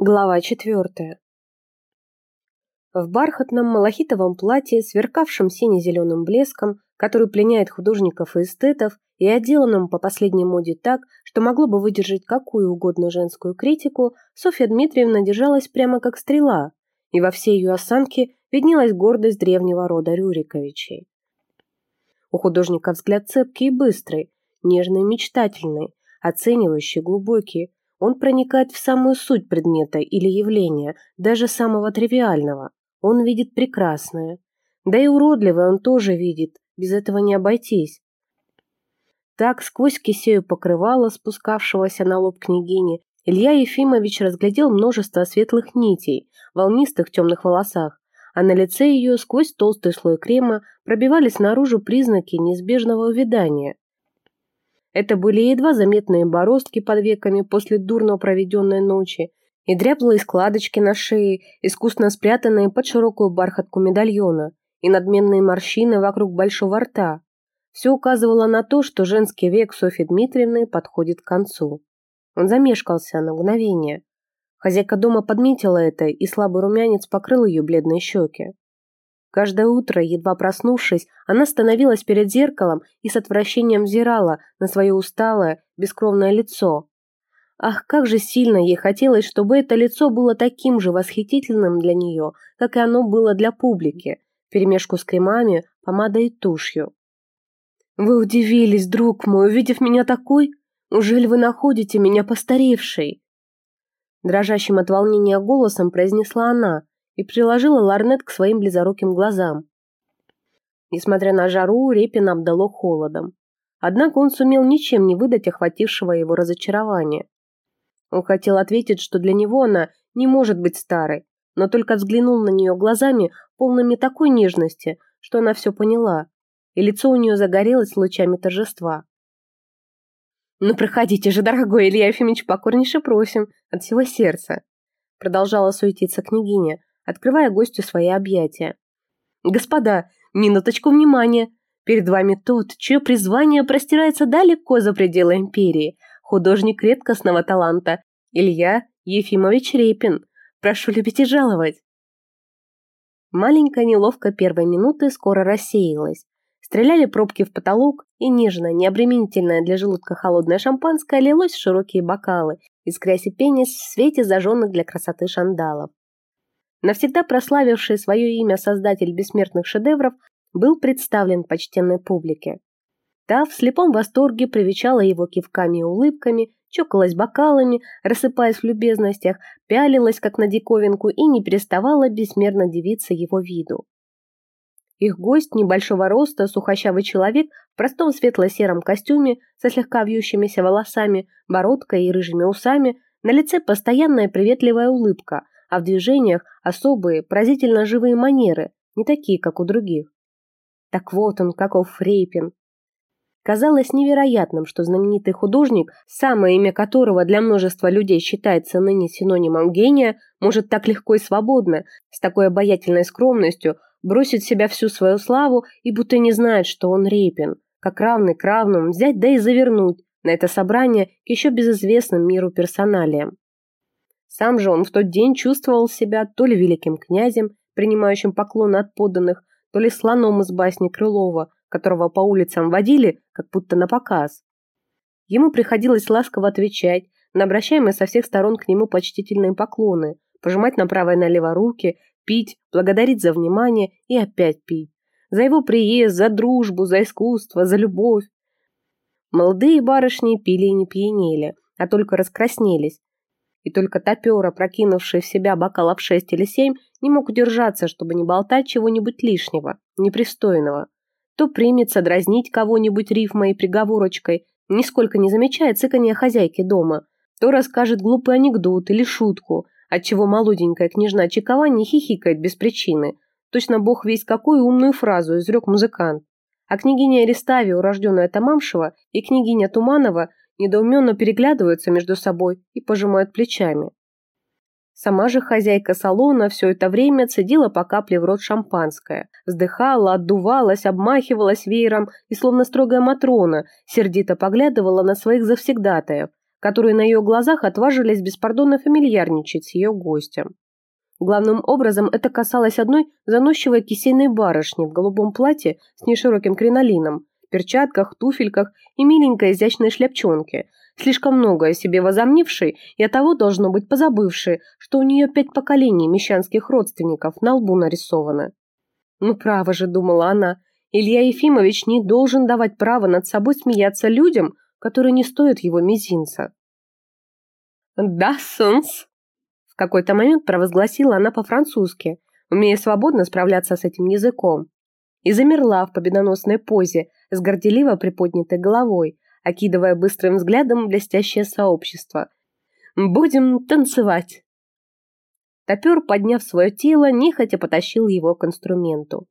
Глава четвертая. В бархатном малахитовом платье, сверкавшем сине-зеленым блеском, который пленяет художников и эстетов, и отделанном по последней моде так, что могло бы выдержать какую угодно женскую критику, Софья Дмитриевна держалась прямо как стрела, и во всей ее осанке виднелась гордость древнего рода Рюриковичей. У художника взгляд цепкий и быстрый, нежный и мечтательный, оценивающий, глубокий, он проникает в самую суть предмета или явления, даже самого тривиального. Он видит прекрасное. Да и уродливое он тоже видит, без этого не обойтись. Так, сквозь кисею покрывала, спускавшегося на лоб княгини, Илья Ефимович разглядел множество светлых нитей, волнистых темных волосах, а на лице ее сквозь толстый слой крема пробивались наружу признаки неизбежного увядания. Это были едва заметные бороздки под веками после дурно проведенной ночи и дряблые складочки на шее, искусно спрятанные под широкую бархатку медальона, и надменные морщины вокруг большого рта. Все указывало на то, что женский век Софьи Дмитриевны подходит к концу. Он замешкался на мгновение. Хозяйка дома подметила это, и слабый румянец покрыл ее бледные щеки. Каждое утро, едва проснувшись, она становилась перед зеркалом и с отвращением взирала на свое усталое, бескровное лицо. Ах, как же сильно ей хотелось, чтобы это лицо было таким же восхитительным для нее, как и оно было для публики, перемешку с кремами, помадой и тушью. «Вы удивились, друг мой, увидев меня такой? Ужели вы находите меня постаревшей?» Дрожащим от волнения голосом произнесла она, и приложила ларнет к своим близоруким глазам. Несмотря на жару, Репина обдало холодом. Однако он сумел ничем не выдать охватившего его разочарования. Он хотел ответить, что для него она не может быть старой, но только взглянул на нее глазами, полными такой нежности, что она все поняла, и лицо у нее загорелось лучами торжества. «Ну, проходите же, дорогой Илья Ефимович, покорнейше просим, от всего сердца», продолжала суетиться княгиня, открывая гостю свои объятия. «Господа, минуточку внимания! Перед вами тот, чье призвание простирается далеко за пределы империи, художник редкостного таланта, Илья Ефимович Репин. Прошу любить и жаловать!» Маленькая неловко первой минуты скоро рассеялась. Стреляли пробки в потолок, и нежное, необременительное для желудка холодное шампанское лилось в широкие бокалы, искрясь и пенясь в свете зажженных для красоты шандалов. Навсегда прославивший свое имя создатель бессмертных шедевров был представлен почтенной публике. Та в слепом восторге привечала его кивками и улыбками, чокалась бокалами, рассыпаясь в любезностях, пялилась как на диковинку и не переставала бессмерно дивиться его виду. Их гость, небольшого роста, сухощавый человек в простом светло-сером костюме со слегка вьющимися волосами, бородкой и рыжими усами, на лице постоянная приветливая улыбка – а в движениях особые, поразительно живые манеры, не такие, как у других. Так вот он, каков Фрейпин. Казалось невероятным, что знаменитый художник, самое имя которого для множества людей считается ныне синонимом гения, может так легко и свободно, с такой обаятельной скромностью, бросить в себя всю свою славу и будто не знает, что он Репин, как равный к равному взять да и завернуть на это собрание еще безызвестным миру персоналиям. Сам же он в тот день чувствовал себя то ли великим князем, принимающим поклоны от подданных, то ли слоном из басни Крылова, которого по улицам водили, как будто на показ. Ему приходилось ласково отвечать на обращаемые со всех сторон к нему почтительные поклоны, пожимать направо и налево руки, пить, благодарить за внимание и опять пить. За его приезд, за дружбу, за искусство, за любовь. Молодые барышни пили и не пьянели, а только раскраснелись, и только топера, прокинувший в себя бокалов шесть или семь, не мог удержаться, чтобы не болтать чего-нибудь лишнего, непристойного. То примется дразнить кого-нибудь рифмой и приговорочкой, нисколько не замечая цыканья хозяйки дома, то расскажет глупый анекдот или шутку, отчего молоденькая княжна Чекова не хихикает без причины. Точно бог весь какую умную фразу изрек музыкант. А княгиня Ареставия, урожденная Тамамшева, и княгиня Туманова недоуменно переглядываются между собой и пожимают плечами. Сама же хозяйка салона все это время цедила по капле в рот шампанское, вздыхала, отдувалась, обмахивалась веером и, словно строгая Матрона, сердито поглядывала на своих завсегдатаев, которые на ее глазах отважились беспардонно фамильярничать с ее гостем. Главным образом это касалось одной заносчивой кисейной барышни в голубом платье с нешироким кринолином, перчатках, туфельках и миленькой изящной шляпчонке, слишком много о себе возомнившей и от того должно быть позабывшей, что у нее пять поколений мещанских родственников на лбу нарисовано. Ну, право же, думала она, Илья Ефимович не должен давать право над собой смеяться людям, которые не стоят его мизинца. «Да, сенс», какой-то момент провозгласила она по-французски, умея свободно справляться с этим языком. И замерла в победоносной позе, с горделиво приподнятой головой, окидывая быстрым взглядом блестящее сообщество. «Будем танцевать!» Топер, подняв свое тело, нехотя потащил его к инструменту.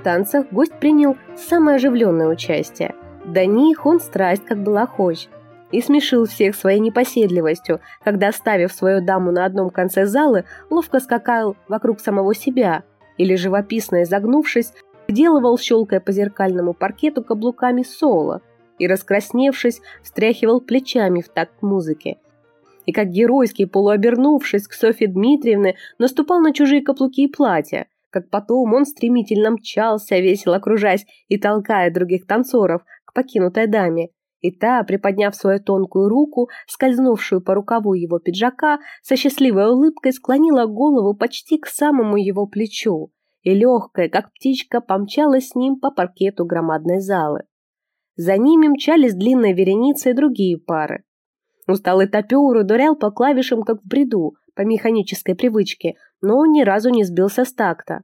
В танцах гость принял самое оживленное участие. До них он страсть как была хочет и смешил всех своей непоседливостью, когда, оставив свою даму на одном конце залы, ловко скакал вокруг самого себя или, живописно изогнувшись, делывал, щелкая по зеркальному паркету каблуками соло и, раскрасневшись, встряхивал плечами в такт музыки. И как геройский, полуобернувшись к Софье Дмитриевне, наступал на чужие каблуки и платья, как потом он стремительно мчался, весело окружаясь и толкая других танцоров к покинутой даме, и та, приподняв свою тонкую руку, скользнувшую по рукаву его пиджака, со счастливой улыбкой склонила голову почти к самому его плечу и легкая, как птичка, помчалась с ним по паркету громадной залы. За ними мчались длинной вереницей другие пары. Усталый топер ударял по клавишам, как в бреду, по механической привычке, но ни разу не сбился с такта.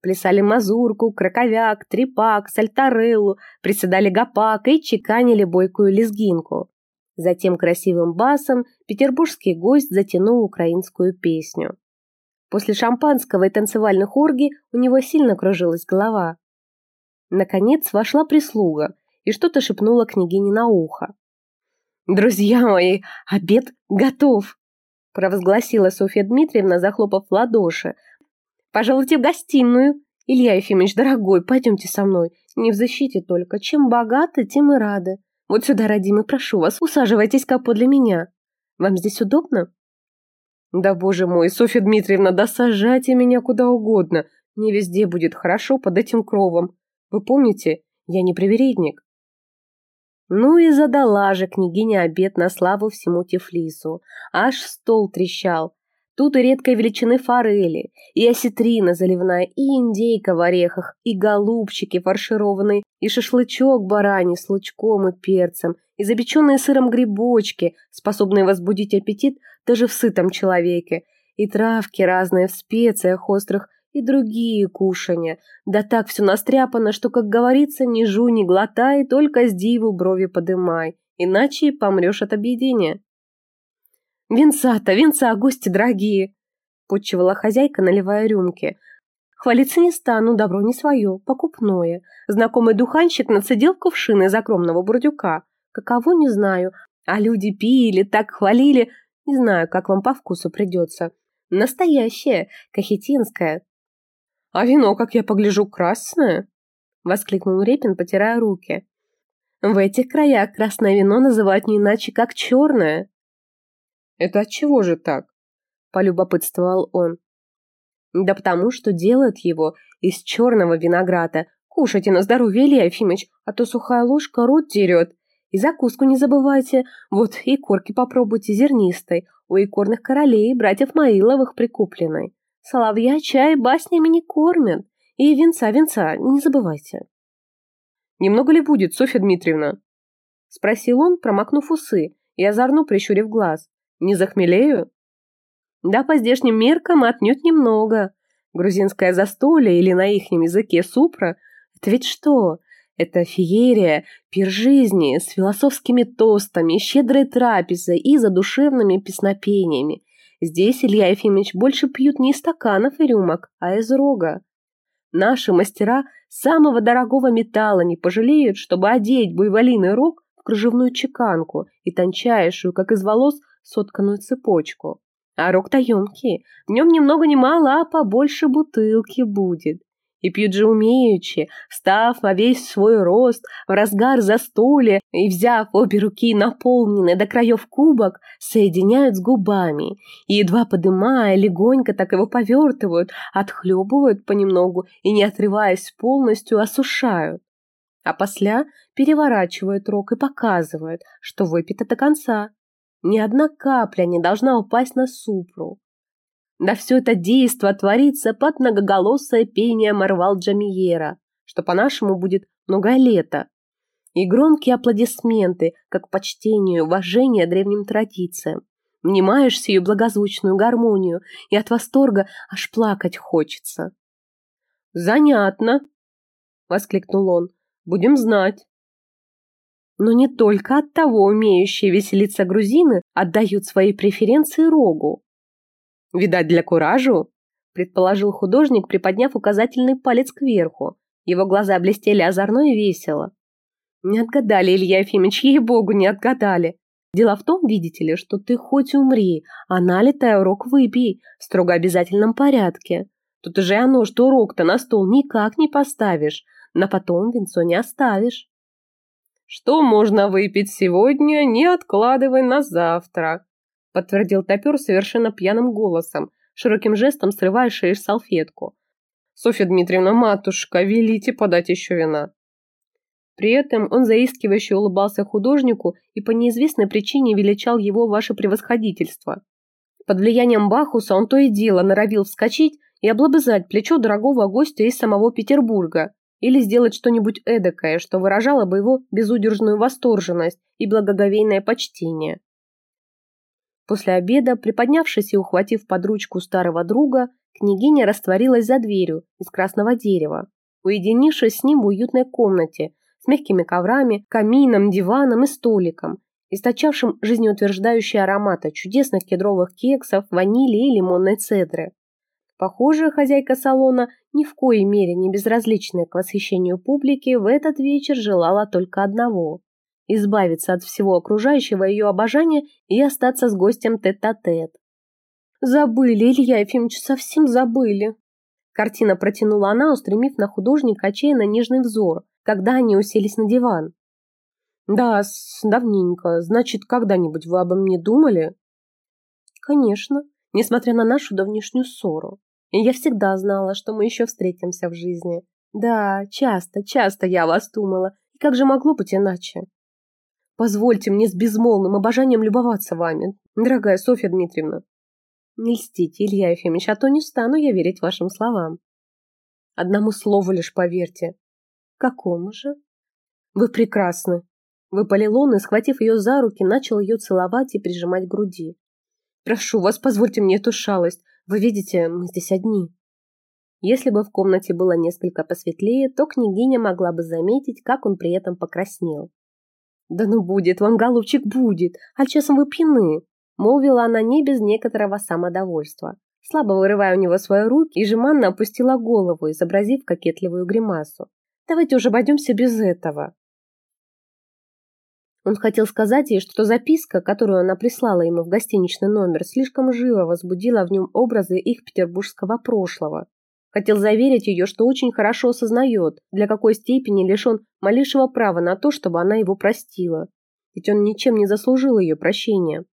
Плясали мазурку, краковяк, трепак, сальтареллу, приседали гопак и чеканили бойкую лезгинку. Затем красивым басом петербургский гость затянул украинскую песню. После шампанского и танцевальных оргий у него сильно кружилась голова. Наконец вошла прислуга и что-то шепнула княгине на ухо. «Друзья мои, обед готов!» провозгласила Софья Дмитриевна, захлопав в ладоши, Пожалуйте в гостиную. Илья Ефимович, дорогой, пойдемте со мной. Не в защите только. Чем богаты, тем и рады. Вот сюда, родимый, прошу вас, усаживайтесь-ка подле меня. Вам здесь удобно? Да, боже мой, Софья Дмитриевна, да сажайте меня куда угодно. Мне везде будет хорошо под этим кровом. Вы помните, я не привередник. Ну и задала же княгиня обед на славу всему Тифлису. Аж стол трещал. Тут и редкой величины форели, и осетрина заливная, и индейка в орехах, и голубчики фаршированные, и шашлычок бараний с лучком и перцем, и запеченные сыром грибочки, способные возбудить аппетит даже в сытом человеке, и травки разные в специях острых, и другие кушанья. Да так все настряпано, что, как говорится, ни жу, ни глотай, только с диву брови подымай, иначе помрешь от объедения. «Винца-то, винца, гости дорогие!» – подчевала хозяйка, наливая рюмки. Хвалиться не стану, добро не свое, покупное. Знакомый духанщик нацедил кувшин из огромного бурдюка. Каково, не знаю. А люди пили, так хвалили. Не знаю, как вам по вкусу придется. Настоящее, кахетинское. А вино, как я погляжу, красное? Воскликнул Репин, потирая руки. В этих краях красное вино называют не иначе, как черное. «Это от чего же так?» – полюбопытствовал он. «Да потому что делают его из черного винограда. Кушайте на здоровье, Илья Ефимович, а то сухая ложка рот дерет. И закуску не забывайте. Вот и корки попробуйте зернистой. У икорных королей, братьев Маиловых прикупленной. Соловья чай баснями не кормят. И венца, венца, не забывайте». «Немного ли будет, Софья Дмитриевна?» – спросил он, промокнув усы и озорно прищурив глаз. Не захмелею? Да, по здешним меркам отнюдь немного. Грузинское застолье или на ихнем языке супра – это ведь что? Это феерия, пир жизни с философскими тостами, щедрой трапезой и задушевными песнопениями. Здесь, Илья Ефимович, больше пьют не из стаканов и рюмок, а из рога. Наши мастера самого дорогого металла не пожалеют, чтобы одеть буйволиный рог в кружевную чеканку и тончайшую, как из волос, сотканную цепочку. А рог-то емкий, в нем ни много ни мало, а побольше бутылки будет. И пьют же умеючи, встав во весь свой рост, в разгар застолья и, взяв обе руки наполненные до краев кубок, соединяют с губами и, едва подымая, легонько так его повертывают, отхлебывают понемногу и, не отрываясь полностью, осушают. А после переворачивают рог и показывают, что выпито до конца. Ни одна капля не должна упасть на супру. Да все это действо творится под многоголосое пение Марвал Джамиера, что по-нашему будет «многое лето». И громкие аплодисменты, как почтение и уважение древним традициям. Внимаешь сию благозвучную гармонию, и от восторга аж плакать хочется. «Занятно!» — воскликнул он. «Будем знать!» Но не только от того умеющие веселиться грузины отдают свои преференции рогу. Видать, для куражу? Предположил художник, приподняв указательный палец кверху. Его глаза блестели озорно и весело. Не отгадали, Илья Ефимович, ей-богу, не отгадали. Дело в том, видите ли, что ты хоть умри, а налитый урок выпей в строго обязательном порядке. Тут уже оно, что урок-то на стол никак не поставишь, на потом венцо не оставишь. Что можно выпить сегодня, не откладывай на завтра, подтвердил топер совершенно пьяным голосом, широким жестом срывая шеешь салфетку. «Софья Дмитриевна, матушка, велите подать еще вина». При этом он заискивающе улыбался художнику и по неизвестной причине величал его ваше превосходительство. Под влиянием Бахуса он то и дело норовил вскочить и облобызать плечо дорогого гостя из самого Петербурга или сделать что-нибудь эдакое, что выражало бы его безудержную восторженность и благоговейное почтение. После обеда, приподнявшись и ухватив под ручку старого друга, княгиня растворилась за дверью из красного дерева, уединившись с ним в уютной комнате с мягкими коврами, камином, диваном и столиком, источавшим жизнеутверждающие ароматы чудесных кедровых кексов, ванили и лимонной цедры. Похоже, хозяйка салона, ни в коей мере не безразличная к восхищению публики, в этот вечер желала только одного избавиться от всего окружающего ее обожания и остаться с гостем тет-а-тет. -тет. «Забыли, Илья Ефимович, совсем забыли!» Картина протянула она, устремив на художника отчаянно нежный взор, когда они уселись на диван. «Да, давненько. Значит, когда-нибудь вы обо мне думали?» «Конечно, несмотря на нашу давнишнюю ссору. Я всегда знала, что мы еще встретимся в жизни. Да, часто, часто я вас думала. И как же могло быть иначе?» Позвольте мне с безмолвным обожанием любоваться вами, дорогая Софья Дмитриевна. Не льстите, Илья Ефимович, а то не стану я верить вашим словам. Одному слову лишь поверьте. Какому же? Вы прекрасны. Выпалил он и, схватив ее за руки, начал ее целовать и прижимать к груди. Прошу вас, позвольте мне эту шалость. Вы видите, мы здесь одни. Если бы в комнате было несколько посветлее, то княгиня могла бы заметить, как он при этом покраснел. «Да ну будет вам, голубчик, будет, а часом вы пьяны», молвила она не без некоторого самодовольства. Слабо вырывая у него свои руки, и жеманно опустила голову, изобразив кокетливую гримасу. «Давайте уже обойдемся без этого». Он хотел сказать ей, что записка, которую она прислала ему в гостиничный номер, слишком живо возбудила в нем образы их петербургского прошлого. Хотел заверить ее, что очень хорошо осознает, для какой степени лишен малейшего права на то, чтобы она его простила. Ведь он ничем не заслужил ее прощения.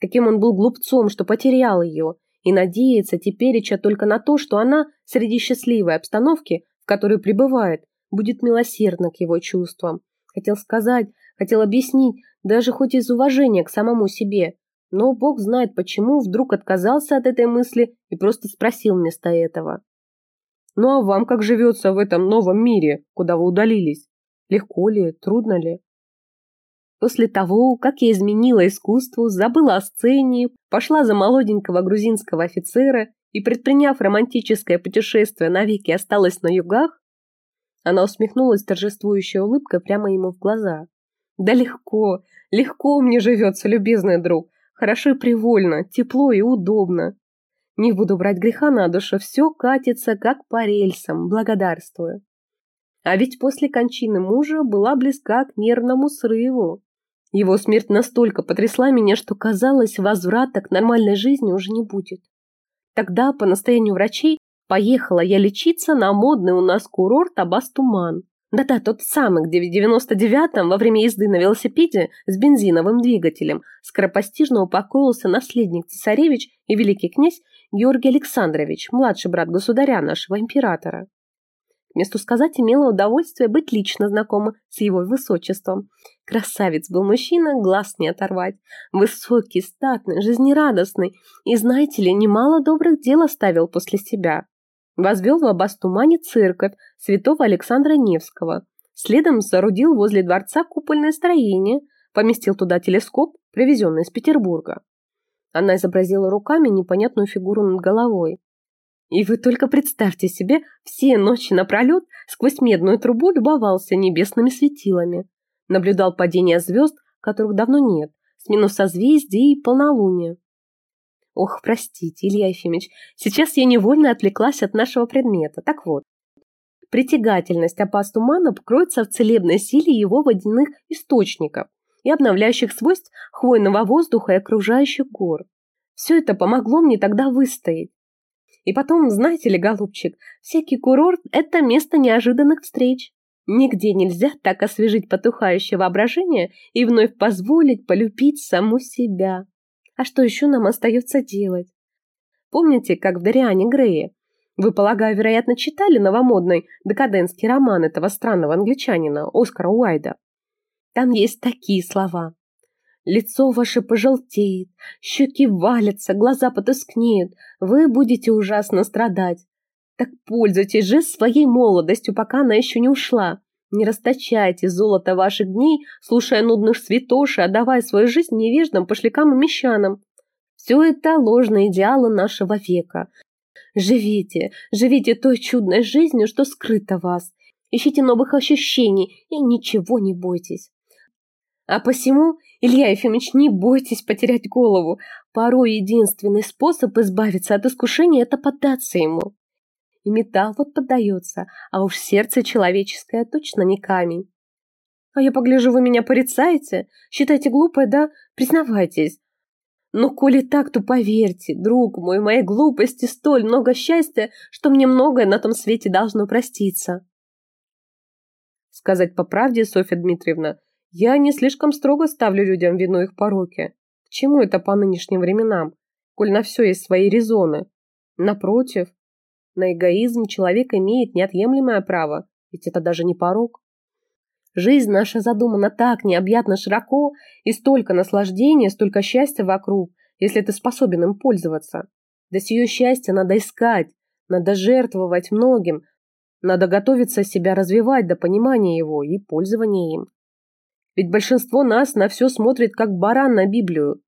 Каким он был глупцом, что потерял ее, и надеется теперь только на то, что она среди счастливой обстановки, в которой пребывает, будет милосердна к его чувствам. Хотел сказать, хотел объяснить, даже хоть из уважения к самому себе. Но Бог знает почему вдруг отказался от этой мысли и просто спросил вместо этого. Ну а вам как живется в этом новом мире, куда вы удалились? Легко ли, трудно ли? После того, как я изменила искусству, забыла о сцене, пошла за молоденького грузинского офицера и, предприняв романтическое путешествие, навеки осталась на югах, она усмехнулась торжествующей улыбкой прямо ему в глаза. «Да легко, легко мне живется, любезный друг. Хорошо и привольно, тепло и удобно. Не буду брать греха на душу, все катится как по рельсам, благодарствую. А ведь после кончины мужа была близка к нервному срыву. Его смерть настолько потрясла меня, что казалось, возврата к нормальной жизни уже не будет. Тогда, по настоянию врачей, Поехала я лечиться на модный у нас курорт Абастуман. Да-да, тот самый, где в 99-м во время езды на велосипеде с бензиновым двигателем скоропостижно упокоился наследник цесаревич и великий князь Георгий Александрович, младший брат государя нашего императора. К месту сказать, имела удовольствие быть лично знакома с его высочеством. Красавец был мужчина, глаз не оторвать. Высокий, статный, жизнерадостный. И, знаете ли, немало добрых дел оставил после себя. Возвел в Абастумане церковь святого Александра Невского. Следом соорудил возле дворца купольное строение, поместил туда телескоп, привезенный из Петербурга. Она изобразила руками непонятную фигуру над головой. И вы только представьте себе, все ночи напролет сквозь медную трубу любовался небесными светилами. Наблюдал падение звезд, которых давно нет, смену созвездий и полнолуния. Ох, простите, Илья Ефимович, сейчас я невольно отвлеклась от нашего предмета. Так вот, притягательность апастумана кроется в целебной силе его водяных источников и обновляющих свойств хвойного воздуха и окружающих гор. Все это помогло мне тогда выстоять. И потом, знаете ли, голубчик, всякий курорт – это место неожиданных встреч. Нигде нельзя так освежить потухающее воображение и вновь позволить полюбить саму себя. А что еще нам остается делать? Помните, как в Дариане Грее? Вы, полагаю, вероятно, читали новомодный декадентский роман этого странного англичанина Оскара Уайда? Там есть такие слова. Лицо ваше пожелтеет, щеки валятся, глаза потускнеют, вы будете ужасно страдать. Так пользуйтесь же своей молодостью, пока она еще не ушла. Не расточайте золото ваших дней, слушая нудных святоши, отдавая свою жизнь невеждам, пошлякам и мещанам. Все это ложные идеалы нашего века. Живите, живите той чудной жизнью, что скрыто вас. Ищите новых ощущений и ничего не бойтесь. А посему, Илья Ефимович, не бойтесь потерять голову. Порой единственный способ избавиться от искушения – это поддаться ему и металл вот поддается, а уж сердце человеческое точно не камень. А я погляжу, вы меня порицаете? Считаете глупой, да? Признавайтесь. Но коли так, то поверьте, друг мой, моей глупости столь много счастья, что мне многое на том свете должно проститься. Сказать по правде, Софья Дмитриевна, я не слишком строго ставлю людям вину их пороки. К чему это по нынешним временам, коль на все есть свои резоны? Напротив, на эгоизм человек имеет неотъемлемое право, ведь это даже не порог. Жизнь наша задумана так необъятно широко, и столько наслаждения, столько счастья вокруг, если ты способен им пользоваться. Да сие счастье надо искать, надо жертвовать многим, надо готовиться себя развивать до понимания его и пользования им. Ведь большинство нас на все смотрит, как баран на Библию.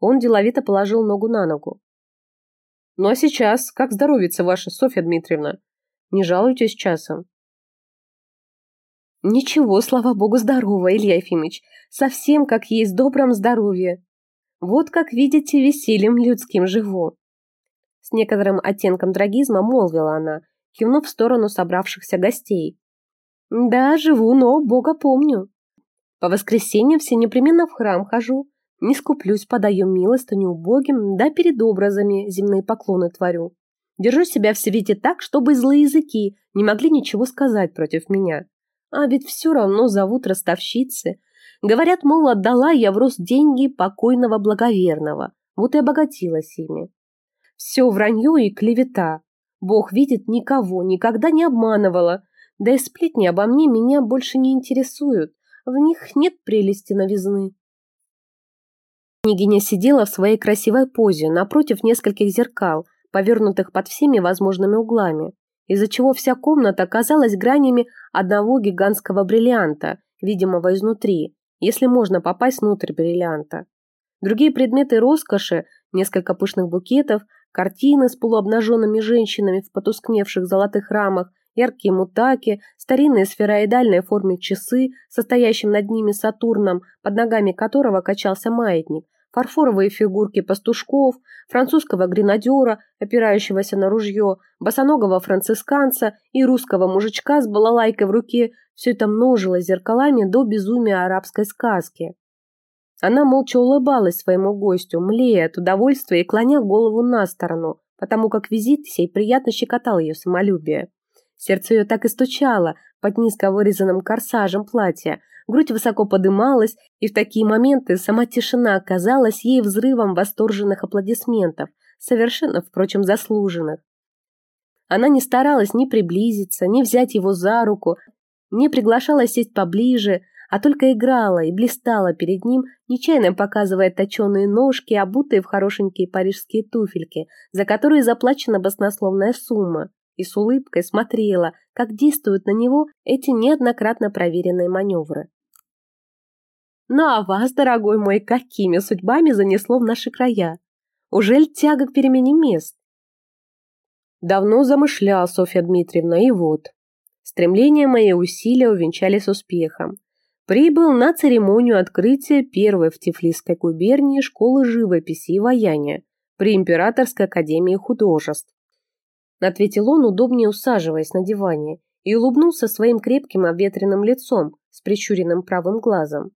Он деловито положил ногу на ногу. Ну а сейчас, как здоровится ваша Софья Дмитриевна? Не жалуйтесь часом. Ничего, слава богу, здорово, Илья Ефимович. Совсем как есть добром здоровье. Вот как видите, весельем людским живу. С некоторым оттенком трагизма молвила она, кивнув в сторону собравшихся гостей. Да, живу, но Бога помню. По воскресеньям все непременно в храм хожу, не скуплюсь, подаю милостыню убогим, да перед образами земные поклоны творю. Держу себя в свете так, чтобы злые языки не могли ничего сказать против меня. А ведь все равно зовут ростовщицы. Говорят, мол, отдала я в рост деньги покойного благоверного, вот и обогатилась ими. Все вранье и клевета. Бог видит, никого, никогда не обманывала. Да и сплетни обо мне меня больше не интересуют. В них нет прелести новизны. Княгиня сидела в своей красивой позе напротив нескольких зеркал, повернутых под всеми возможными углами, из-за чего вся комната казалась гранями одного гигантского бриллианта, видимого изнутри, если можно попасть внутрь бриллианта. Другие предметы роскоши, несколько пышных букетов, картины с полуобнаженными женщинами в потускневших золотых рамах, яркие мутаки, старинные сфероидальной форме часы, состоящим над ними Сатурном, под ногами которого качался маятник, фарфоровые фигурки пастушков, французского гренадера, опирающегося на ружье, босоногого францисканца и русского мужичка с балалайкой в руке, все это множилось зеркалами до безумия арабской сказки. Она молча улыбалась своему гостю, млея от удовольствия и клоня голову на сторону, потому как визит сей приятно щекотал ее самолюбие. Сердце ее так и стучало под низко вырезанным корсажем платья, грудь высоко подымалась, и в такие моменты сама тишина казалась ей взрывом восторженных аплодисментов, совершенно, впрочем, заслуженных. Она не старалась ни приблизиться, ни взять его за руку, не приглашала сесть поближе, а только играла и блистала перед ним, нечаянно показывая точеные ножки, обутые в хорошенькие парижские туфельки, за которые заплачена баснословная сумма, и с улыбкой смотрела, как действуют на него эти неоднократно проверенные маневры. «Ну а вас, дорогой мой, какими судьбами занесло в наши края? Ужель тяга к перемене мест?» Давно замышляла Софья Дмитриевна, и вот. Стремления мои усилия увенчались успехом. Прибыл на церемонию открытия первой в Тифлисской губернии школы живописи и ваяния при Императорской академии художеств. Ответил он, удобнее усаживаясь на диване, и улыбнулся своим крепким обветренным лицом с прищуренным правым глазом.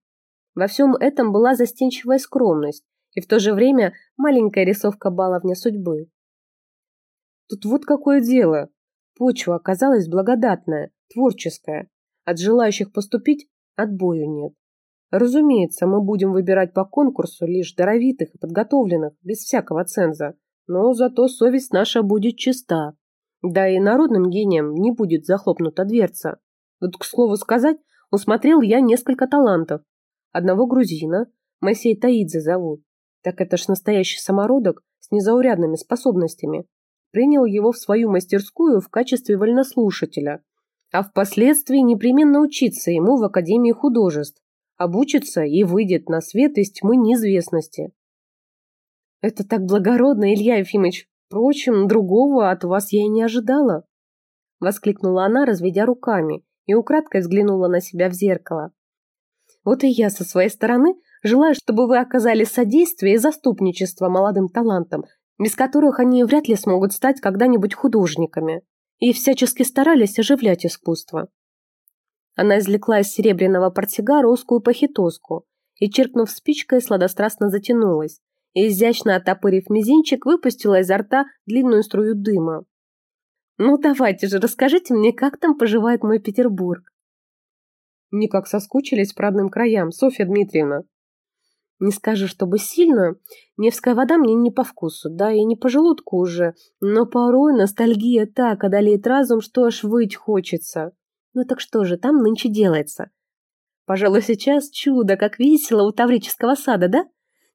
Во всем этом была застенчивая скромность и в то же время маленькая рисовка баловня судьбы. Тут вот какое дело. Почва оказалась благодатная, творческая. От желающих поступить отбою нет. Разумеется, мы будем выбирать по конкурсу лишь даровитых и подготовленных, без всякого ценза. Но зато совесть наша будет чиста. Да и народным гением не будет захлопнута дверца. Вот, к слову сказать, усмотрел я несколько талантов. Одного грузина, Моисей Таидзе зовут. Так это ж настоящий самородок с незаурядными способностями принял его в свою мастерскую в качестве вольнослушателя, а впоследствии непременно учиться ему в Академии художеств, обучится и выйдет на свет из тьмы неизвестности. Это так благородно, Илья Ефимович. Впрочем, другого от вас я и не ожидала. Воскликнула она, разведя руками, и украдкой взглянула на себя в зеркало. Вот и я со своей стороны желаю, чтобы вы оказали содействие и заступничество молодым талантам, без которых они вряд ли смогут стать когда-нибудь художниками, и всячески старались оживлять искусство. Она извлекла из серебряного портсигара узкую похитоску и, черкнув спичкой, сладострастно затянулась, изящно отопырив мизинчик, выпустила изо рта длинную струю дыма. «Ну давайте же, расскажите мне, как там поживает мой Петербург?» «Никак соскучились по родным краям, Софья Дмитриевна», не скажу, чтобы сильно. Невская вода мне не по вкусу, да и не по желудку уже. Но порой ностальгия так одолеет разум, что аж выть хочется. Ну так что же там нынче делается? Пожалуй, сейчас чудо, как весело у Таврического сада, да?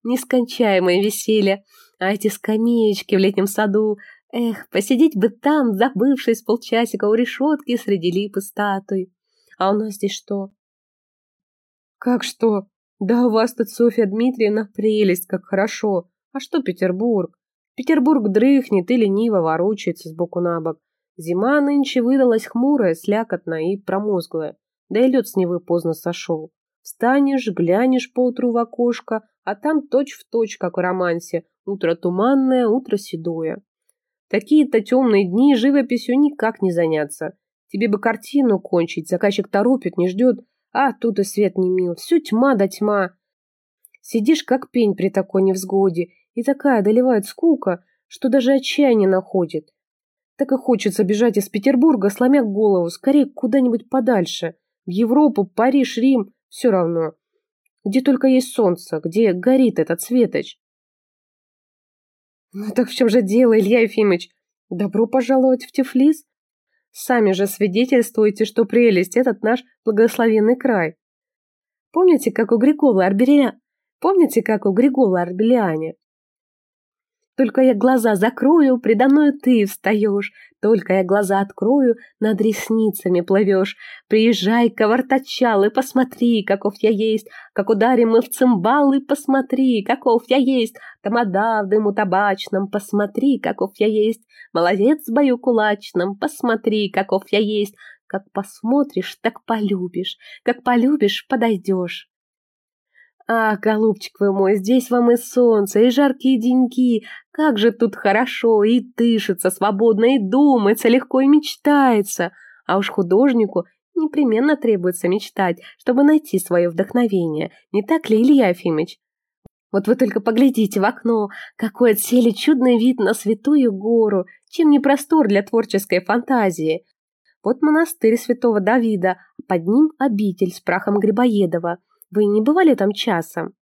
Нескончаемое веселье. А эти скамеечки в летнем саду... Эх, посидеть бы там, забывшись полчасика у решетки среди лип и статуй. А у нас здесь что? Как что? Да у вас тут, Софья Дмитриевна, прелесть, как хорошо. А что Петербург? Петербург дрыхнет и лениво ворочается сбоку на бок. Зима нынче выдалась хмурая, слякотная и промозглая. Да и лед с Невы поздно сошел. Встанешь, глянешь поутру в окошко, а там точь-в-точь, точь, как в романсе. Утро туманное, утро седое. Такие-то темные дни живописью никак не заняться. Тебе бы картину кончить, заказчик торопит, не ждет, а тут и свет не мил, всю тьма да тьма. Сидишь, как пень при такой невзгоде, и такая одолевает скука, что даже отчаяние находит. Так и хочется бежать из Петербурга, сломя голову, скорее куда-нибудь подальше. В Европу, Париж, Рим, все равно. Где только есть солнце, где горит этот светоч. Ну так в чем же дело, Илья Ефимович? Добро пожаловать в Тифлис. Сами же свидетельствуете, что прелесть этот наш благословенный край. Помните, как у Григола Арбеля... Помните, как у Григола Арбеляне? Только я глаза закрою, предо мной ты встаешь. Только я глаза открою, над ресницами плывешь. Приезжай, ковартачал, и посмотри, каков я есть. Как ударим мы в цимбалы, посмотри, каков я есть. Тамада в дыму табачном, посмотри, каков я есть. Молодец в бою кулачном, посмотри, каков я есть. Как посмотришь, так полюбишь. Как полюбишь, подойдешь. Ах, голубчик вы мой, здесь вам и солнце, и жаркие деньки. Как же тут хорошо, и дышится свободно, и думается легко, и мечтается. А уж художнику непременно требуется мечтать, чтобы найти свое вдохновение. Не так ли, Илья Ефимович? Вот вы только поглядите в окно, какой отсели чудный вид на святую гору, чем не простор для творческой фантазии. Вот монастырь святого Давида, а под ним обитель с прахом Грибоедова. Вы не бывали там часом?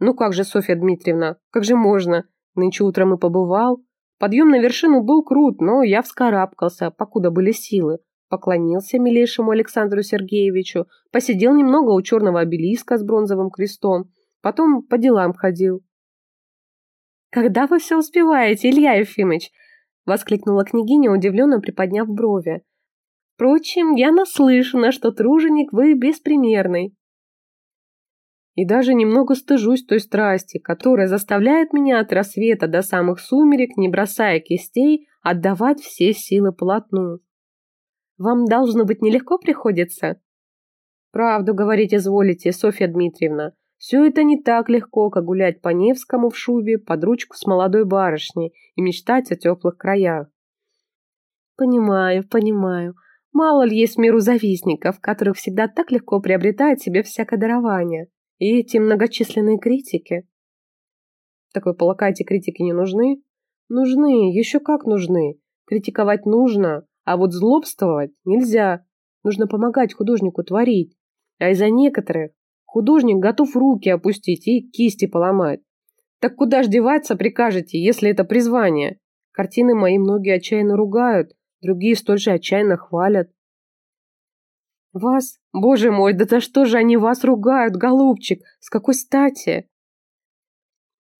Ну как же, Софья Дмитриевна, как же можно? Нынче утром и побывал. Подъем на вершину был крут, но я вскарабкался, покуда были силы. Поклонился милейшему Александру Сергеевичу, посидел немного у черного обелиска с бронзовым крестом, потом по делам ходил. «Когда вы все успеваете, Илья Ефимович?» — воскликнула княгиня, удивленно приподняв брови. «Впрочем, я наслышана, что труженик вы беспримерный» и даже немного стыжусь той страсти, которая заставляет меня от рассвета до самых сумерек, не бросая кистей, отдавать все силы полотну. Вам должно быть нелегко приходится? Правду говорить изволите, Софья Дмитриевна. Все это не так легко, как гулять по Невскому в шубе под ручку с молодой барышней и мечтать о теплых краях. Понимаю, понимаю. Мало ли есть в миру завистников, которых всегда так легко приобретает себе всякое дарование. И эти многочисленные критики. Такой полакайте критики не нужны? Нужны, еще как нужны. Критиковать нужно, а вот злобствовать нельзя. Нужно помогать художнику творить. А из-за некоторых художник готов руки опустить и кисти поломать. Так куда ж деваться прикажете, если это призвание? Картины мои многие отчаянно ругают, другие столь же отчаянно хвалят. Вас? Боже мой, да за что же они вас ругают, голубчик? С какой стати?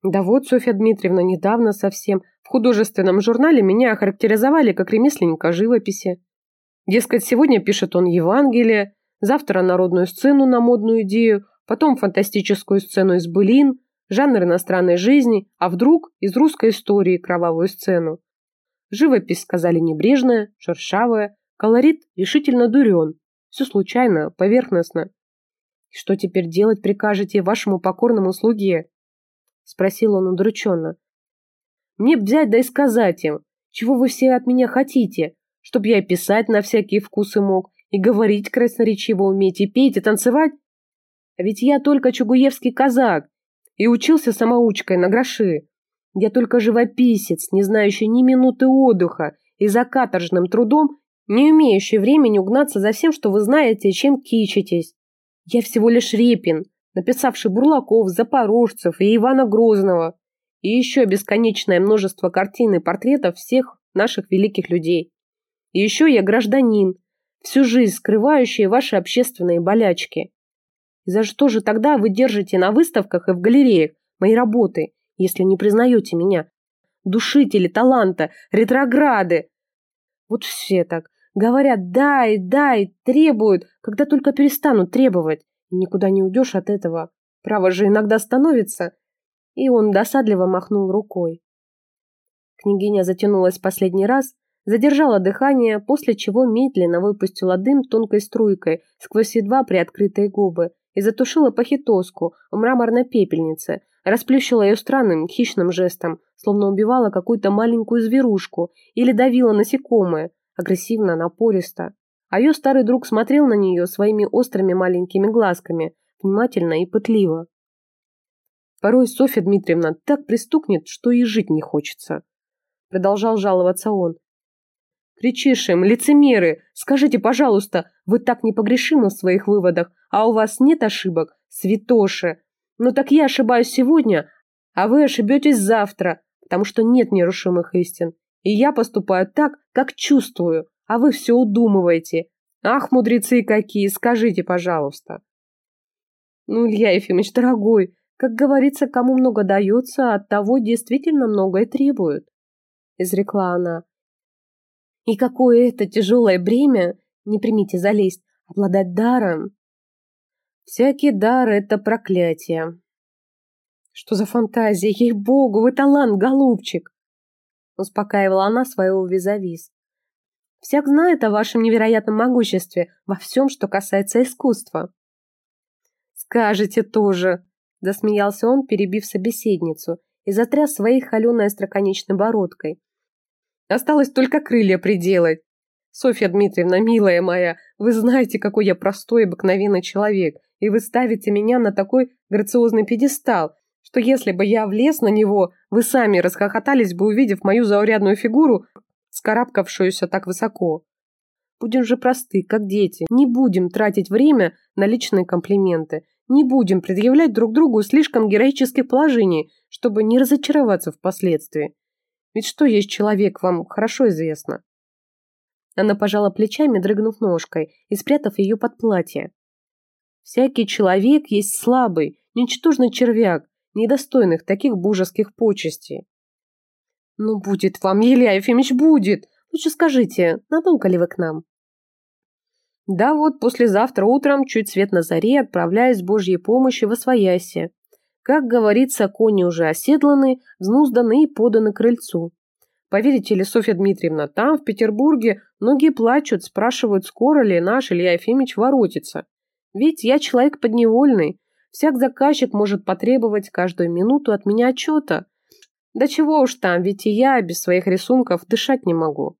Да вот, Софья Дмитриевна, недавно совсем в художественном журнале меня охарактеризовали как ремесленника живописи. Дескать, сегодня пишет он Евангелие, завтра народную сцену на модную идею, потом фантастическую сцену из былин, жанр иностранной жизни, а вдруг из русской истории кровавую сцену. Живопись, сказали, небрежная, шершавая, колорит решительно дурен, все случайно, поверхностно. Что теперь делать прикажете вашему покорному слуге? Спросил он удрученно. Мне б взять да и сказать им, чего вы все от меня хотите, чтоб я писать на всякие вкусы мог, и говорить красноречиво уметь, и петь, и танцевать. А ведь я только чугуевский казак, и учился самоучкой на гроши. Я только живописец, не знающий ни минуты отдыха, и за каторжным трудом не умеющий времени угнаться за всем, что вы знаете, чем кичитесь. Я всего лишь Репин, написавший Бурлаков, Запорожцев и Ивана Грозного, и еще бесконечное множество картин и портретов всех наших великих людей. И еще я гражданин, всю жизнь скрывающий ваши общественные болячки. И за что же тогда вы держите на выставках и в галереях мои работы, если не признаете меня? Душители таланта, ретрограды. Вот все так. Говорят «дай, дай», требуют, когда только перестанут требовать. Никуда не уйдешь от этого. Право же иногда становится. И он досадливо махнул рукой. Княгиня затянулась последний раз, задержала дыхание, после чего медленно выпустила дым тонкой струйкой сквозь едва приоткрытые губы и затушила похитоску в мраморной пепельнице, расплющила ее странным хищным жестом, словно убивала какую-то маленькую зверушку или давила насекомое, агрессивно, напористо. А ее старый друг смотрел на нее своими острыми маленькими глазками, внимательно и пытливо. Порой Софья Дмитриевна так пристукнет, что и жить не хочется. Продолжал жаловаться он. Кричишь им, лицемеры, скажите, пожалуйста, вы так непогрешимы в своих выводах, а у вас нет ошибок, святоши. Ну так я ошибаюсь сегодня, а вы ошибетесь завтра, потому что нет нерушимых истин. И я поступаю так, как чувствую, а вы все удумываете. Ах, мудрецы какие, скажите, пожалуйста. Ну, Илья Ефимович, дорогой, как говорится, кому много дается, от того действительно многое требуют, изрекла она. И какое это тяжелое бремя, не примите залезть, обладать даром. Всякий дар — это проклятие. Что за фантазия, ей-богу, вы талант, голубчик успокаивала она своего визавис. Всяк знает о вашем невероятном могуществе во всем, что касается искусства. Скажете тоже, засмеялся он, перебив собеседницу, и затряс своей холеной остроконечной бородкой. Осталось только крылья приделать. Софья Дмитриевна, милая моя, вы знаете, какой я простой обыкновенный человек, И вы ставите меня на такой грациозный пьедестал, что если бы я влез на него, вы сами расхохотались бы, увидев мою заурядную фигуру, скарабкавшуюся так высоко. Будем же просты, как дети. Не будем тратить время на личные комплименты. Не будем предъявлять друг другу слишком героических положений, чтобы не разочароваться впоследствии. Ведь что есть человек, вам хорошо известно. Она пожала плечами, дрыгнув ножкой и спрятав ее под платье. Всякий человек есть слабый, ничтожный червяк, недостойных таких божеских почестей. Ну, будет вам, Илья Ефимович, будет. Лучше скажите, надолго ли вы к нам? Да вот, послезавтра утром, чуть свет на заре, отправляюсь с Божьей помощью во свояси. Как говорится, кони уже оседланы, взнузданы и поданы крыльцу. Поверите ли, Софья Дмитриевна, там, в Петербурге, многие плачут, спрашивают, скоро ли наш Илья Ефимович воротится. Ведь я человек подневольный. Всяк заказчик может потребовать каждую минуту от меня отчета. Да чего уж там, ведь и я без своих рисунков дышать не могу.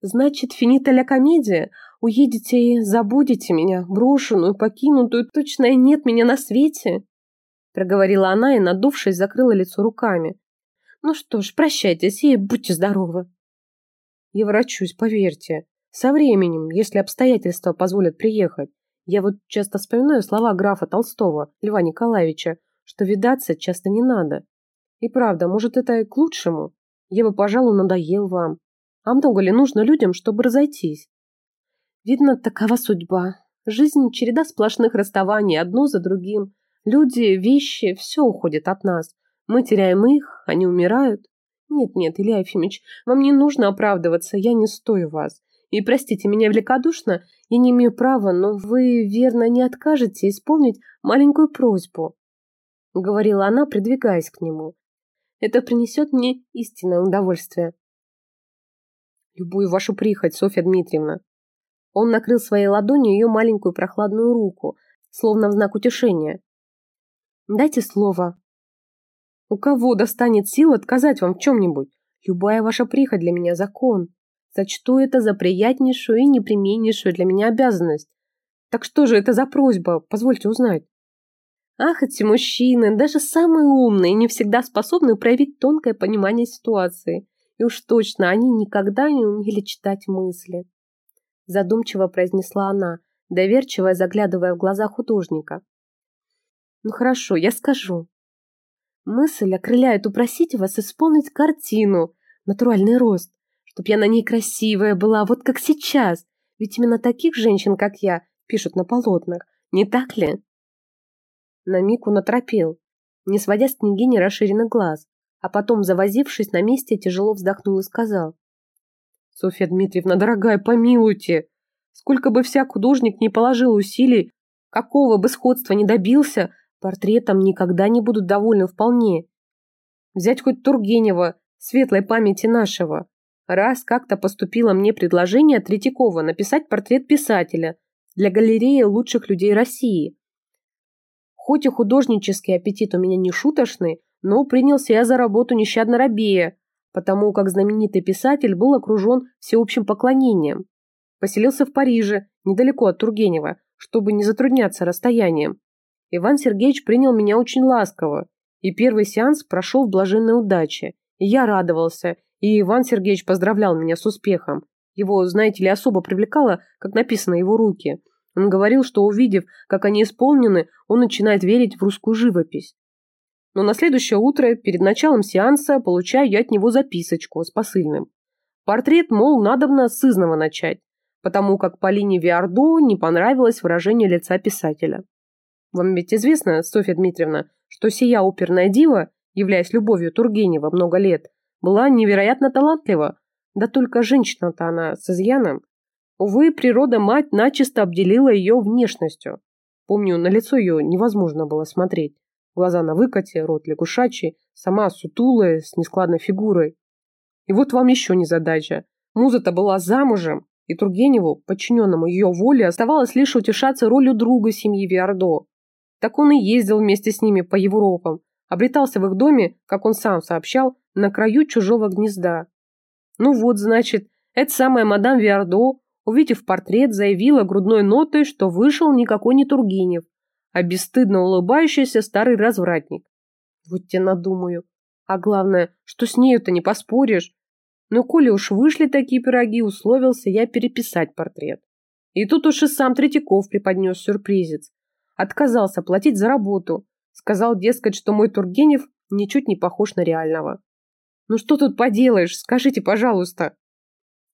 Значит, финита ля комедия, Уедете и забудете меня, брошенную, покинутую, точно и нет меня на свете?» Проговорила она и, надувшись, закрыла лицо руками. «Ну что ж, прощайтесь и будьте здоровы». «Я врачусь, поверьте. Со временем, если обстоятельства позволят приехать. Я вот часто вспоминаю слова графа Толстого, Льва Николаевича, что видаться часто не надо. И правда, может, это и к лучшему. Я бы, пожалуй, надоел вам. А много ли нужно людям, чтобы разойтись? Видно, такова судьба. Жизнь – череда сплошных расставаний, одно за другим. Люди, вещи – все уходит от нас. Мы теряем их, они умирают. Нет-нет, Илья Ефимович, вам не нужно оправдываться, я не стою вас. И простите меня великодушно, я не имею права, но вы, верно, не откажете исполнить маленькую просьбу. Говорила она, придвигаясь к нему. Это принесет мне истинное удовольствие. Любую вашу прихоть, Софья Дмитриевна, он накрыл своей ладонью ее маленькую прохладную руку, словно в знак утешения. «Дайте слово». «У кого достанет сил отказать вам в чем-нибудь? Любая ваша прихоть для меня закон. Сочту это за приятнейшую и непременнейшую для меня обязанность. Так что же это за просьба? Позвольте узнать». Ах, эти мужчины, даже самые умные, не всегда способны проявить тонкое понимание ситуации. И уж точно они никогда не умели читать мысли задумчиво произнесла она, доверчиво заглядывая в глаза художника. Ну хорошо, я скажу. Мысль окрыляет упросить вас исполнить картину, натуральный рост, чтоб я на ней красивая была, вот как сейчас, ведь именно таких женщин, как я, пишут на полотнах, не так ли? На миг он оторопел, не сводя с княгини расширенных глаз, а потом, завозившись на месте, тяжело вздохнул и сказал. Софья Дмитриевна, дорогая, помилуйте. Сколько бы всяк художник не положил усилий, какого бы сходства не добился, портретом никогда не будут довольны вполне. Взять хоть Тургенева, светлой памяти нашего. Раз как-то поступило мне предложение от Третьякова написать портрет писателя для галереи лучших людей России. Хоть и художнический аппетит у меня не шуточный, но принялся я за работу нещадно рабея, потому как знаменитый писатель был окружен всеобщим поклонением. Поселился в Париже, недалеко от Тургенева, чтобы не затрудняться расстоянием. Иван Сергеевич принял меня очень ласково, и первый сеанс прошел в блаженной удаче. И я радовался, и Иван Сергеевич поздравлял меня с успехом. Его, знаете ли, особо привлекало, как написано его руки. Он говорил, что увидев, как они исполнены, он начинает верить в русскую живопись но на следующее утро, перед началом сеанса, получаю я от него записочку с посыльным. Портрет, мол, надобно с изного начать, потому как Полине Виардо не понравилось выражение лица писателя. Вам ведь известно, Софья Дмитриевна, что сия оперная дива, являясь любовью Тургенева много лет, была невероятно талантлива, да только женщина-то она с изъяном. Увы, природа-мать начисто обделила ее внешностью. Помню, на лицо ее невозможно было смотреть. Глаза на выкате, рот лягушачий, сама сутулая, с нескладной фигурой. И вот вам еще не задача. Муза-то была замужем, и Тургеневу, подчиненному ее воле, оставалось лишь утешаться ролью друга семьи Виардо. Так он и ездил вместе с ними по Европам, обретался в их доме, как он сам сообщал, на краю чужого гнезда. Ну вот, значит, эта самая мадам Виардо увидев портрет, заявила грудной нотой, что вышел никакой не Тургенев, а бесстыдно улыбающийся старый развратник. Вот тебе надумаю. А главное, что с нею-то не поспоришь. Но коли уж вышли такие пироги, условился я переписать портрет. И тут уж и сам Третьяков преподнес сюрпризец. Отказался платить за работу. Сказал, дескать, что мой Тургенев ничуть не похож на реального. Ну что тут поделаешь, скажите, пожалуйста.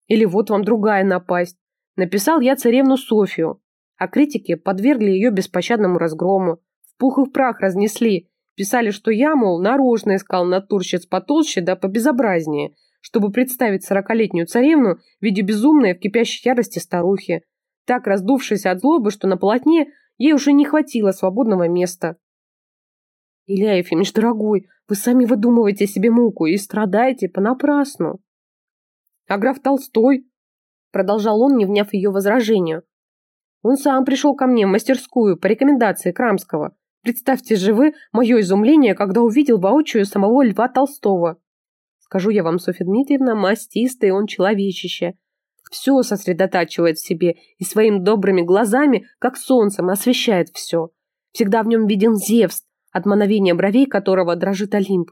Или вот вам другая напасть. Написал я царевну Софию, а критики подвергли ее беспощадному разгрому. В пух и в прах разнесли. Писали, что я, мол, нарочно искал натурщиц потолще да побезобразнее, чтобы представить сорокалетнюю царевну в виде безумной в кипящей ярости старухи, так раздувшейся от злобы, что на полотне ей уже не хватило свободного места. Илья Ефимович, дорогой, вы сами выдумываете себе муку и страдаете понапрасну. А граф Толстой, продолжал он, не вняв ее возражению, он сам пришел ко мне в мастерскую по рекомендации Крамского. Представьте же вы мое изумление, когда увидел воочию самого Льва Толстого. Скажу я вам, Софья Дмитриевна, мастистый он человечище. Все сосредотачивает в себе и своими добрыми глазами, как солнцем, освещает все. Всегда в нем виден Зевс, от мановения бровей которого дрожит Олимп.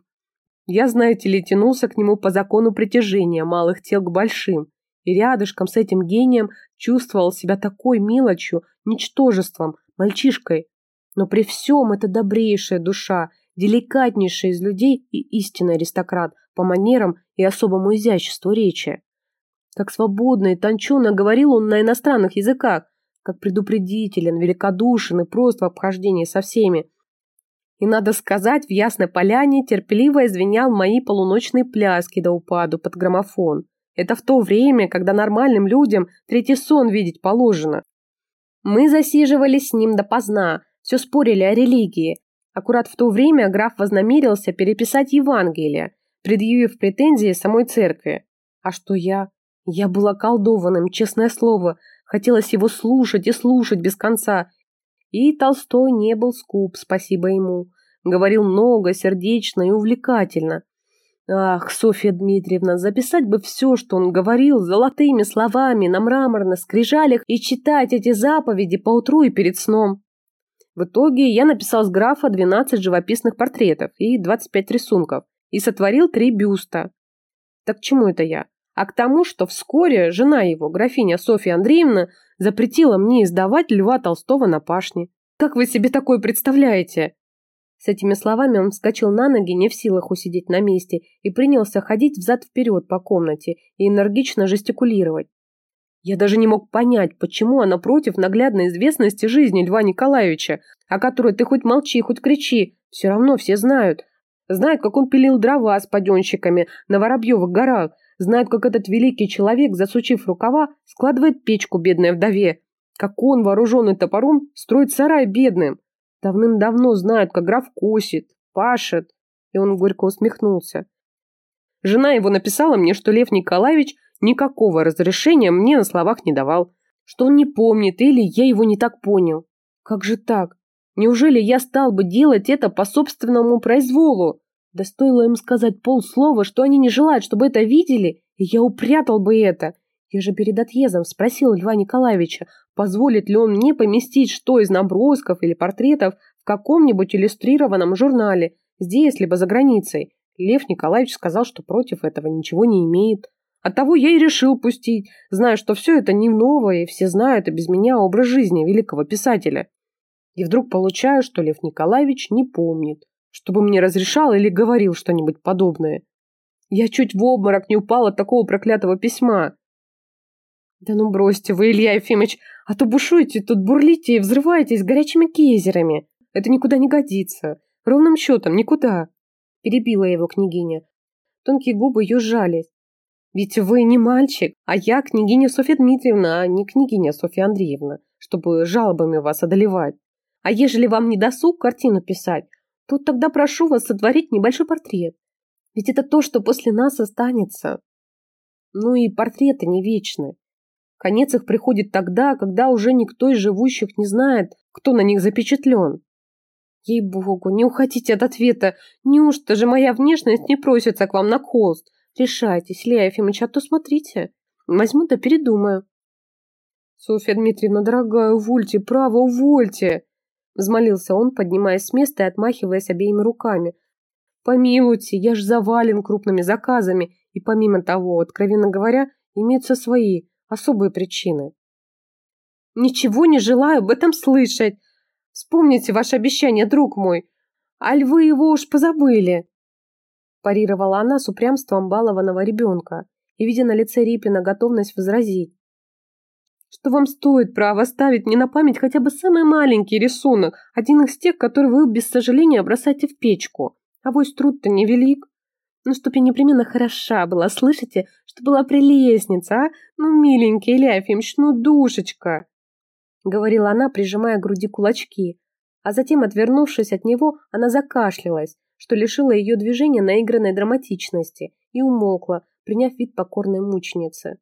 Я, знаете ли, тянулся к нему по закону притяжения малых тел к большим, и рядышком с этим гением чувствовал себя такой мелочью, ничтожеством, мальчишкой. Но при всем это добрейшая душа, деликатнейшая из людей и истинный аристократ по манерам и особому изяществу речи. Как свободно и тонченно говорил он на иностранных языках, как предупредителен, великодушен и прост в обхождении со всеми, и, надо сказать, в Ясной Поляне терпеливо извинял мои полуночные пляски до упаду под граммофон. Это в то время, когда нормальным людям третий сон видеть положено. Мы засиживались с ним допоздна, все спорили о религии. Аккурат в то время граф вознамерился переписать Евангелие, предъявив претензии самой церкви. А что я? Я была колдованным, честное слово. Хотелось его слушать и слушать без конца, и Толстой не был скуп, спасибо ему. Говорил много, сердечно и увлекательно. Ах, Софья Дмитриевна, записать бы все, что он говорил, золотыми словами на мраморных скрижалях и читать эти заповеди поутру и перед сном. В итоге я написал с графа 12 живописных портретов и 25 рисунков и сотворил три бюста. Так чему это я? А к тому, что вскоре жена его, графиня Софья Андреевна, запретила мне издавать Льва Толстого на пашне. Как вы себе такое представляете?» С этими словами он вскочил на ноги, не в силах усидеть на месте, и принялся ходить взад-вперед по комнате и энергично жестикулировать. Я даже не мог понять, почему она против наглядной известности жизни Льва Николаевича, о которой ты хоть молчи, хоть кричи, все равно все знают. Знают, как он пилил дрова с паденщиками на Воробьевых горах, Знают, как этот великий человек, засучив рукава, складывает печку бедной вдове. Как он, вооруженный топором, строит сарай бедным. Давным-давно знают, как граф косит, пашет. И он горько усмехнулся. Жена его написала мне, что Лев Николаевич никакого разрешения мне на словах не давал. Что он не помнит или я его не так понял. Как же так? Неужели я стал бы делать это по собственному произволу? Да стоило им сказать полслова, что они не желают, чтобы это видели, и я упрятал бы это. Я же перед отъездом спросил Льва Николаевича, позволит ли он мне поместить что из набросков или портретов в каком-нибудь иллюстрированном журнале, здесь либо за границей. Лев Николаевич сказал, что против этого ничего не имеет. Оттого я и решил пустить, зная, что все это не новое, и все знают и без меня образ жизни великого писателя. И вдруг получаю, что Лев Николаевич не помнит чтобы мне разрешал или говорил что-нибудь подобное. Я чуть в обморок не упал от такого проклятого письма. Да ну бросьте вы, Илья Ефимович, а то бушуете, тут бурлите и взрываетесь горячими кейзерами. Это никуда не годится. Ровным счетом никуда. Перебила его княгиня. Тонкие губы ее сжались. Ведь вы не мальчик, а я княгиня Софья Дмитриевна, а не княгиня Софья Андреевна, чтобы жалобами вас одолевать. А ежели вам не досуг картину писать, Тут тогда прошу вас сотворить небольшой портрет. Ведь это то, что после нас останется. Ну и портреты не вечны. Конец их приходит тогда, когда уже никто из живущих не знает, кто на них запечатлен. Ей-богу, не уходите от ответа. Неужто же моя внешность не просится к вам на холст? Решайтесь, Лея Ефимович, а то смотрите. Возьму да передумаю. Софья Дмитриевна, дорогая, увольте, право, увольте. Взмолился он, поднимаясь с места и отмахиваясь обеими руками. Помилуйте, я ж завален крупными заказами, и помимо того, откровенно говоря, имеются свои особые причины. Ничего не желаю об этом слышать. Вспомните ваше обещание, друг мой. Аль вы его уж позабыли? Парировала она с упрямством балованного ребенка и, видя на лице Рипина готовность возразить. Что вам стоит право ставить мне на память хотя бы самый маленький рисунок, один из тех, которые вы без сожаления бросаете в печку? А вось труд-то невелик. Ну, чтоб я непременно хороша была, слышите? Что была прелестница, а? Ну, миленький Илья Ефимович, ну, душечка!» Говорила она, прижимая к груди кулачки. А затем, отвернувшись от него, она закашлялась, что лишило ее движения наигранной драматичности, и умолкла, приняв вид покорной мученицы.